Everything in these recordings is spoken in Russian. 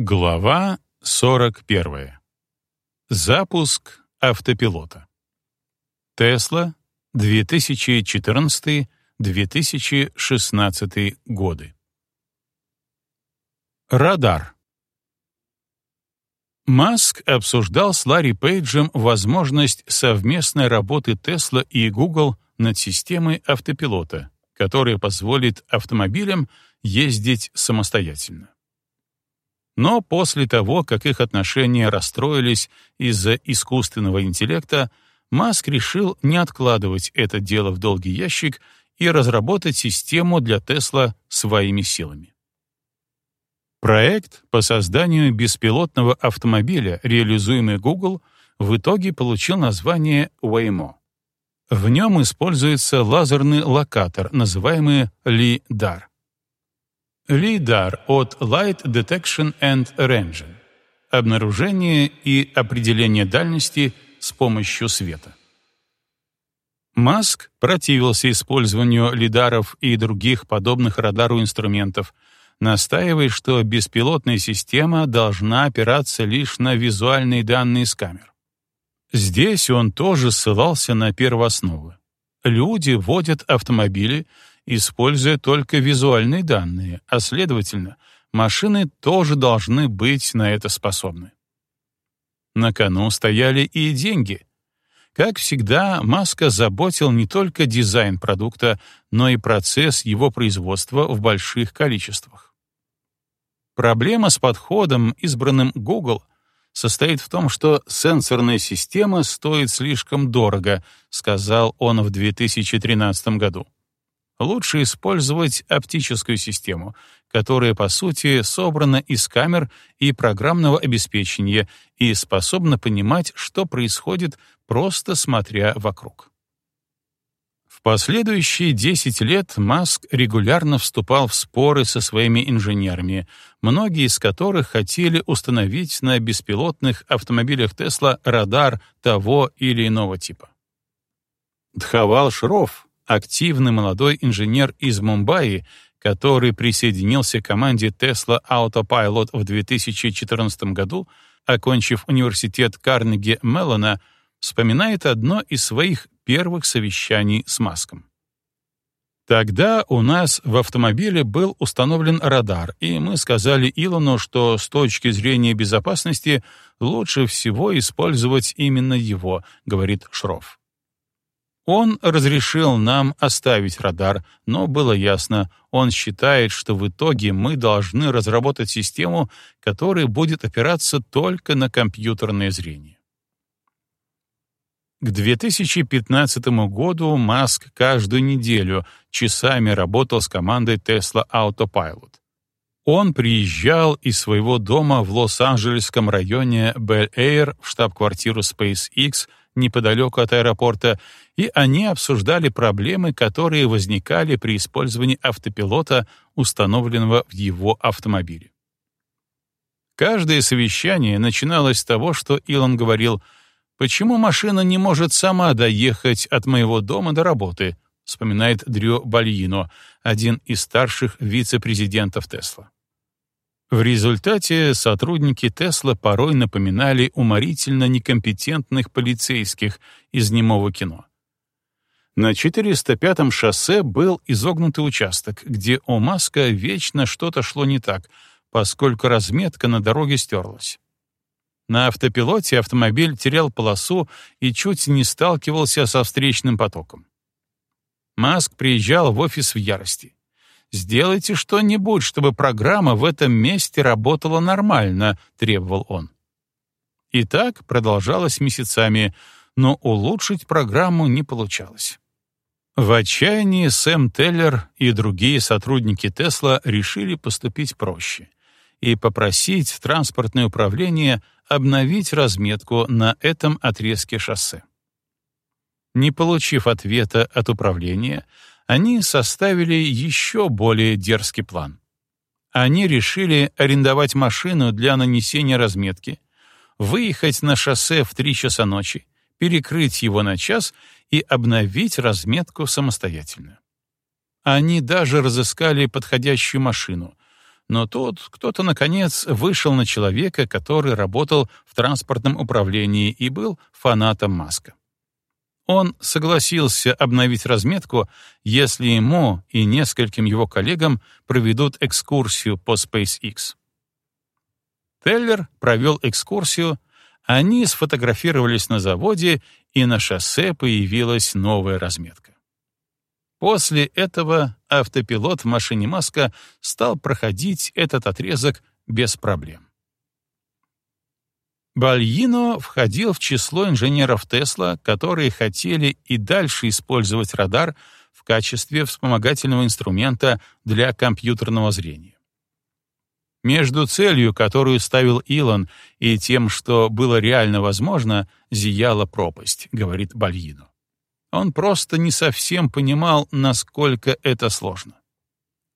Глава 41. Запуск автопилота. Тесла, 2014-2016 годы. Радар. Маск обсуждал с Ларри Пейджем возможность совместной работы Тесла и Google над системой автопилота, которая позволит автомобилям ездить самостоятельно. Но после того, как их отношения расстроились из-за искусственного интеллекта, Маск решил не откладывать это дело в долгий ящик и разработать систему для Тесла своими силами. Проект по созданию беспилотного автомобиля, реализуемый Google, в итоге получил название Waymo. В нем используется лазерный локатор, называемый LiDAR. LiDAR от Light Detection and Ranging — обнаружение и определение дальности с помощью света. Маск противился использованию лидаров и других подобных радару инструментов, настаивая, что беспилотная система должна опираться лишь на визуальные данные с камер. Здесь он тоже ссылался на первоосновы. Люди водят автомобили, используя только визуальные данные, а следовательно, машины тоже должны быть на это способны. На кону стояли и деньги. Как всегда, Маска заботил не только дизайн продукта, но и процесс его производства в больших количествах. Проблема с подходом, избранным Google, состоит в том, что сенсорная система стоит слишком дорого, сказал он в 2013 году лучше использовать оптическую систему, которая, по сути, собрана из камер и программного обеспечения и способна понимать, что происходит, просто смотря вокруг. В последующие 10 лет Маск регулярно вступал в споры со своими инженерами, многие из которых хотели установить на беспилотных автомобилях Тесла радар того или иного типа. Дхавал Шров, активный молодой инженер из Мумбаи, который присоединился к команде Tesla Autopilot в 2014 году, окончив университет Карнеги Меллона, вспоминает одно из своих первых совещаний с Маском. Тогда у нас в автомобиле был установлен радар, и мы сказали Илону, что с точки зрения безопасности лучше всего использовать именно его, говорит Шров. Он разрешил нам оставить радар, но было ясно, он считает, что в итоге мы должны разработать систему, которая будет опираться только на компьютерное зрение. К 2015 году Маск каждую неделю часами работал с командой Tesla Autopilot. Он приезжал из своего дома в Лос-Анджелесском районе Белл-Эйр в штаб-квартиру SpaceX неподалеку от аэропорта, и они обсуждали проблемы, которые возникали при использовании автопилота, установленного в его автомобиле. Каждое совещание начиналось с того, что Илон говорил, «Почему машина не может сама доехать от моего дома до работы?» вспоминает Дрю Бальино, один из старших вице-президентов Тесла. В результате сотрудники Тесла порой напоминали уморительно некомпетентных полицейских из немого кино. На 405-м шоссе был изогнутый участок, где у Маска вечно что-то шло не так, поскольку разметка на дороге стерлась. На автопилоте автомобиль терял полосу и чуть не сталкивался со встречным потоком. Маск приезжал в офис в ярости. Сделайте что-нибудь, чтобы программа в этом месте работала нормально, требовал он. И так продолжалось месяцами, но улучшить программу не получалось. В отчаянии Сэм Теллер и другие сотрудники Тесла решили поступить проще и попросить транспортное управление обновить разметку на этом отрезке шоссе. Не получив ответа от управления, они составили еще более дерзкий план. Они решили арендовать машину для нанесения разметки, выехать на шоссе в три часа ночи, перекрыть его на час и обновить разметку самостоятельно. Они даже разыскали подходящую машину, Но тут кто-то, наконец, вышел на человека, который работал в транспортном управлении и был фанатом Маска. Он согласился обновить разметку, если ему и нескольким его коллегам проведут экскурсию по SpaceX. Теллер провел экскурсию, они сфотографировались на заводе, и на шоссе появилась новая разметка. После этого автопилот в машине Маска стал проходить этот отрезок без проблем. Бальино входил в число инженеров Тесла, которые хотели и дальше использовать радар в качестве вспомогательного инструмента для компьютерного зрения. Между целью, которую ставил Илон, и тем, что было реально возможно, зияла пропасть, говорит Бальино. Он просто не совсем понимал, насколько это сложно.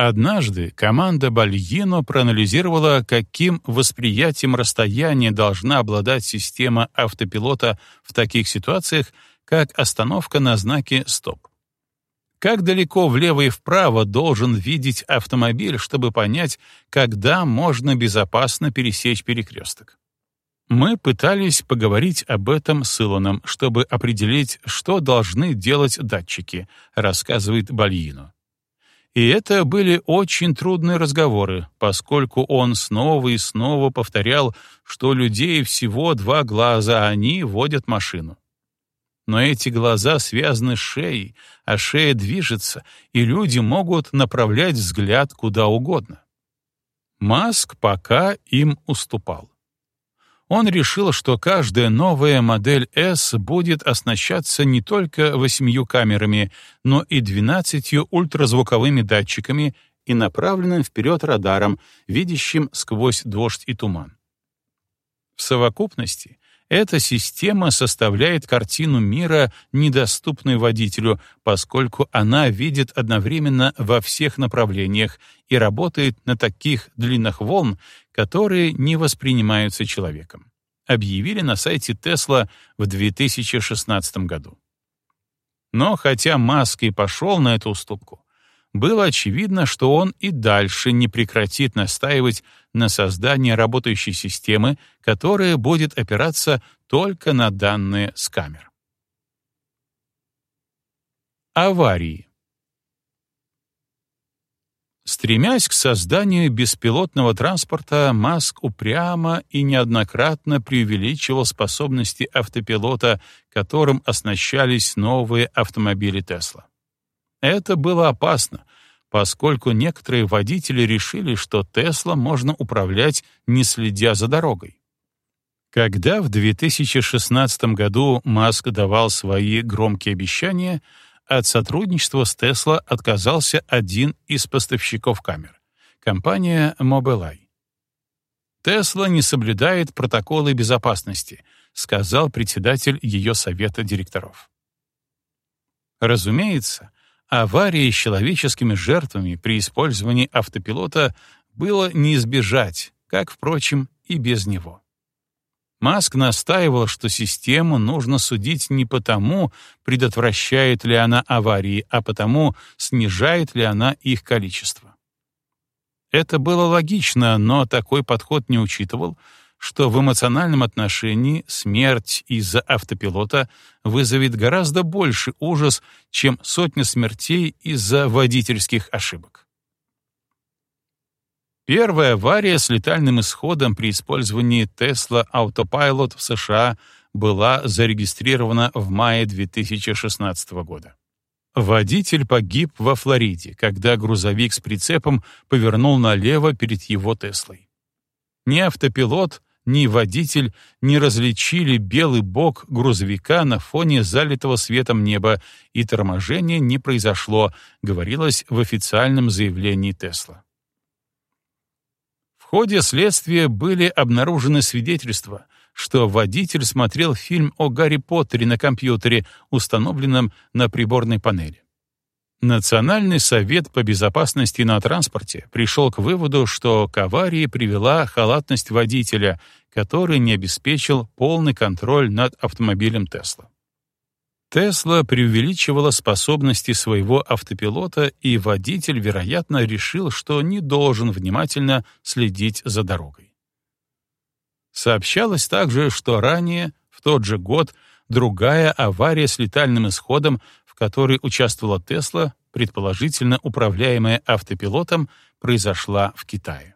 Однажды команда Бальино проанализировала, каким восприятием расстояния должна обладать система автопилота в таких ситуациях, как остановка на знаке «стоп». Как далеко влево и вправо должен видеть автомобиль, чтобы понять, когда можно безопасно пересечь перекресток? Мы пытались поговорить об этом с Илоном, чтобы определить, что должны делать датчики, рассказывает Бальино. И это были очень трудные разговоры, поскольку он снова и снова повторял, что людей всего два глаза, а они водят машину но эти глаза связаны с шеей, а шея движется, и люди могут направлять взгляд куда угодно. Маск пока им уступал. Он решил, что каждая новая модель S будет оснащаться не только восемью камерами, но и двенадцатью ультразвуковыми датчиками и направленным вперед радаром, видящим сквозь дождь и туман. В совокупности эта система составляет картину мира, недоступную водителю, поскольку она видит одновременно во всех направлениях и работает на таких длинных волн, которые не воспринимаются человеком. Объявили на сайте Tesla в 2016 году. Но хотя Маск и пошел на эту уступку, было очевидно, что он и дальше не прекратит настаивать на создании работающей системы, которая будет опираться только на данные с камер. Аварии. Стремясь к созданию беспилотного транспорта, Маск упрямо и неоднократно преувеличивал способности автопилота, которым оснащались новые автомобили Тесла. Это было опасно, поскольку некоторые водители решили, что Тесла можно управлять, не следя за дорогой. Когда в 2016 году Маск давал свои громкие обещания, от сотрудничества с Тесла отказался один из поставщиков камер — компания Mobileye. «Тесла не соблюдает протоколы безопасности», — сказал председатель ее совета директоров. Разумеется, Аварии с человеческими жертвами при использовании автопилота было не избежать, как, впрочем, и без него. Маск настаивал, что систему нужно судить не потому, предотвращает ли она аварии, а потому, снижает ли она их количество. Это было логично, но такой подход не учитывал, что в эмоциональном отношении смерть из-за автопилота вызовет гораздо больше ужас, чем сотня смертей из-за водительских ошибок. Первая авария с летальным исходом при использовании Tesla Autopilot в США была зарегистрирована в мае 2016 года. Водитель погиб во Флориде, когда грузовик с прицепом повернул налево перед его Теслой. Ни автопилот, ни водитель не различили белый бок грузовика на фоне залитого светом неба, и торможение не произошло, говорилось в официальном заявлении Тесла. Ходе следствия были обнаружены свидетельства, что водитель смотрел фильм о Гарри Поттере на компьютере, установленном на приборной панели. Национальный совет по безопасности на транспорте пришел к выводу, что к аварии привела халатность водителя, который не обеспечил полный контроль над автомобилем Тесла. Тесла преувеличивала способности своего автопилота, и водитель, вероятно, решил, что не должен внимательно следить за дорогой. Сообщалось также, что ранее, в тот же год, другая авария с летальным исходом, в которой участвовала Тесла, предположительно управляемая автопилотом, произошла в Китае.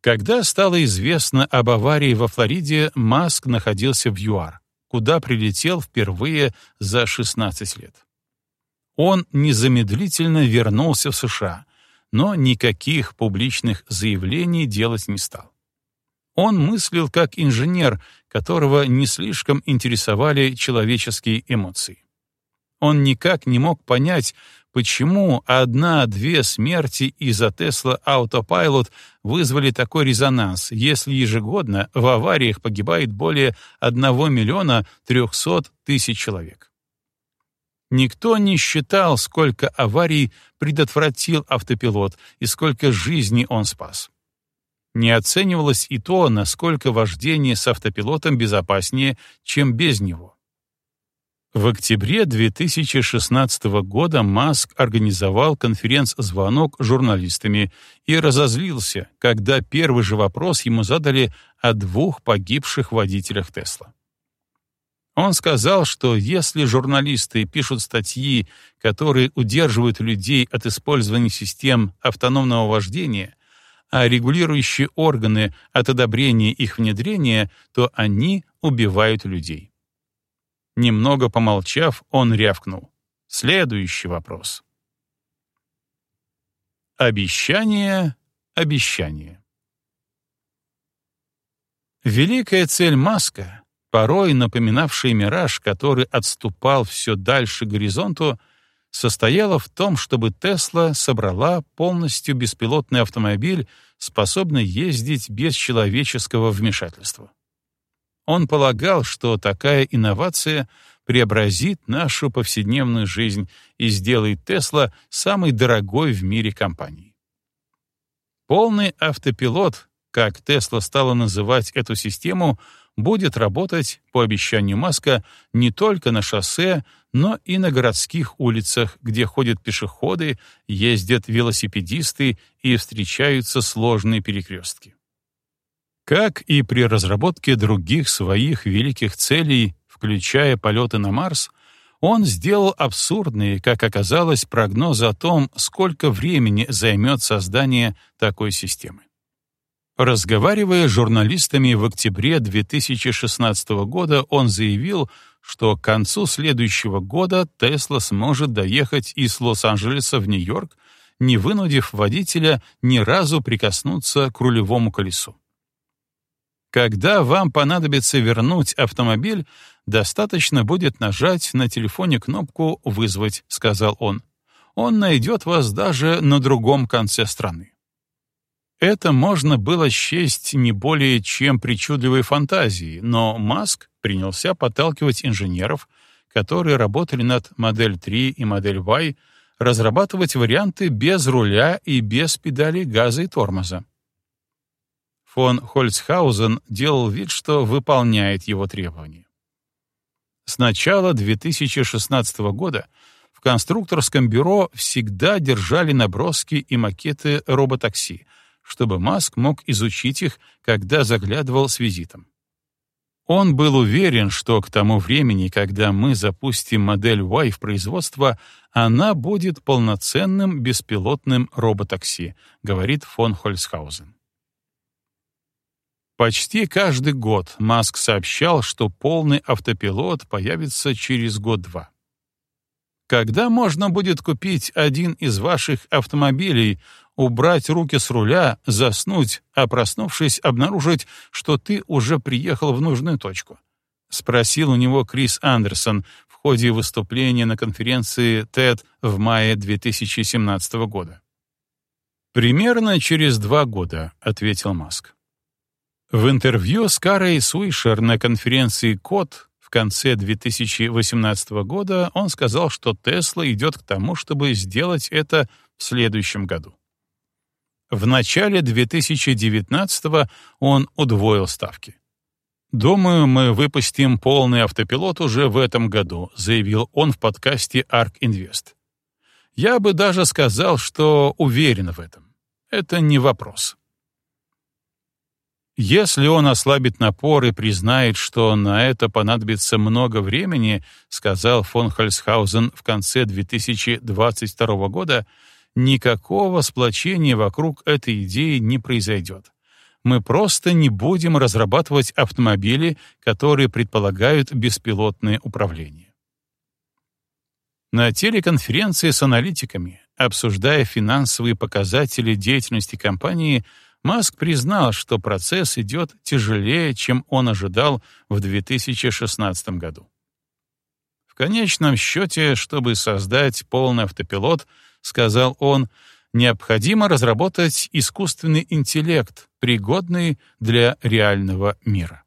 Когда стало известно об аварии во Флориде, Маск находился в ЮАР куда прилетел впервые за 16 лет. Он незамедлительно вернулся в США, но никаких публичных заявлений делать не стал. Он мыслил как инженер, которого не слишком интересовали человеческие эмоции. Он никак не мог понять, почему одна-две смерти из-за Tesla Autopilot вызвали такой резонанс, если ежегодно в авариях погибает более 1 миллиона 300 тысяч человек. Никто не считал, сколько аварий предотвратил автопилот и сколько жизней он спас. Не оценивалось и то, насколько вождение с автопилотом безопаснее, чем без него. В октябре 2016 года Маск организовал конференц-звонок журналистами и разозлился, когда первый же вопрос ему задали о двух погибших водителях Тесла. Он сказал, что если журналисты пишут статьи, которые удерживают людей от использования систем автономного вождения, а регулирующие органы от одобрения их внедрения, то они убивают людей. Немного помолчав, он рявкнул. Следующий вопрос. Обещание, обещание. Великая цель Маска, порой напоминавшая мираж, который отступал все дальше к горизонту, состояла в том, чтобы Тесла собрала полностью беспилотный автомобиль, способный ездить без человеческого вмешательства. Он полагал, что такая инновация преобразит нашу повседневную жизнь и сделает Тесла самой дорогой в мире компанией. Полный автопилот, как Тесла стала называть эту систему, будет работать, по обещанию Маска, не только на шоссе, но и на городских улицах, где ходят пешеходы, ездят велосипедисты и встречаются сложные перекрестки. Как и при разработке других своих великих целей, включая полеты на Марс, он сделал абсурдные, как оказалось, прогнозы о том, сколько времени займет создание такой системы. Разговаривая с журналистами в октябре 2016 года, он заявил, что к концу следующего года Тесла сможет доехать из Лос-Анджелеса в Нью-Йорк, не вынудив водителя ни разу прикоснуться к рулевому колесу. Когда вам понадобится вернуть автомобиль, достаточно будет нажать на телефоне кнопку «Вызвать», — сказал он. Он найдет вас даже на другом конце страны. Это можно было счесть не более чем причудливой фантазией, но Маск принялся подталкивать инженеров, которые работали над модель 3 и модель Y, разрабатывать варианты без руля и без педалей газа и тормоза. Фон Хольцхаузен делал вид, что выполняет его требования. С начала 2016 года в конструкторском бюро всегда держали наброски и макеты роботакси, чтобы Маск мог изучить их, когда заглядывал с визитом. Он был уверен, что к тому времени, когда мы запустим модель Y в производство, она будет полноценным беспилотным роботакси, говорит фон Хольцхаузен. Почти каждый год Маск сообщал, что полный автопилот появится через год-два. Когда можно будет купить один из ваших автомобилей, убрать руки с руля, заснуть, а проснувшись, обнаружить, что ты уже приехал в нужную точку? Спросил у него Крис Андерсон в ходе выступления на конференции TED в мае 2017 года. «Примерно через два года», — ответил Маск. В интервью с Карой Суишер на конференции «Код» в конце 2018 года он сказал, что Тесла идет к тому, чтобы сделать это в следующем году. В начале 2019 он удвоил ставки. «Думаю, мы выпустим полный автопилот уже в этом году», заявил он в подкасте Ark Invest. «Я бы даже сказал, что уверен в этом. Это не вопрос». Если он ослабит напор и признает, что на это понадобится много времени, сказал фон Хальсхаузен в конце 2022 года, никакого сплочения вокруг этой идеи не произойдет. Мы просто не будем разрабатывать автомобили, которые предполагают беспилотное управление. На телеконференции с аналитиками, обсуждая финансовые показатели деятельности компании, Маск признал, что процесс идет тяжелее, чем он ожидал в 2016 году. В конечном счете, чтобы создать полный автопилот, сказал он, необходимо разработать искусственный интеллект, пригодный для реального мира.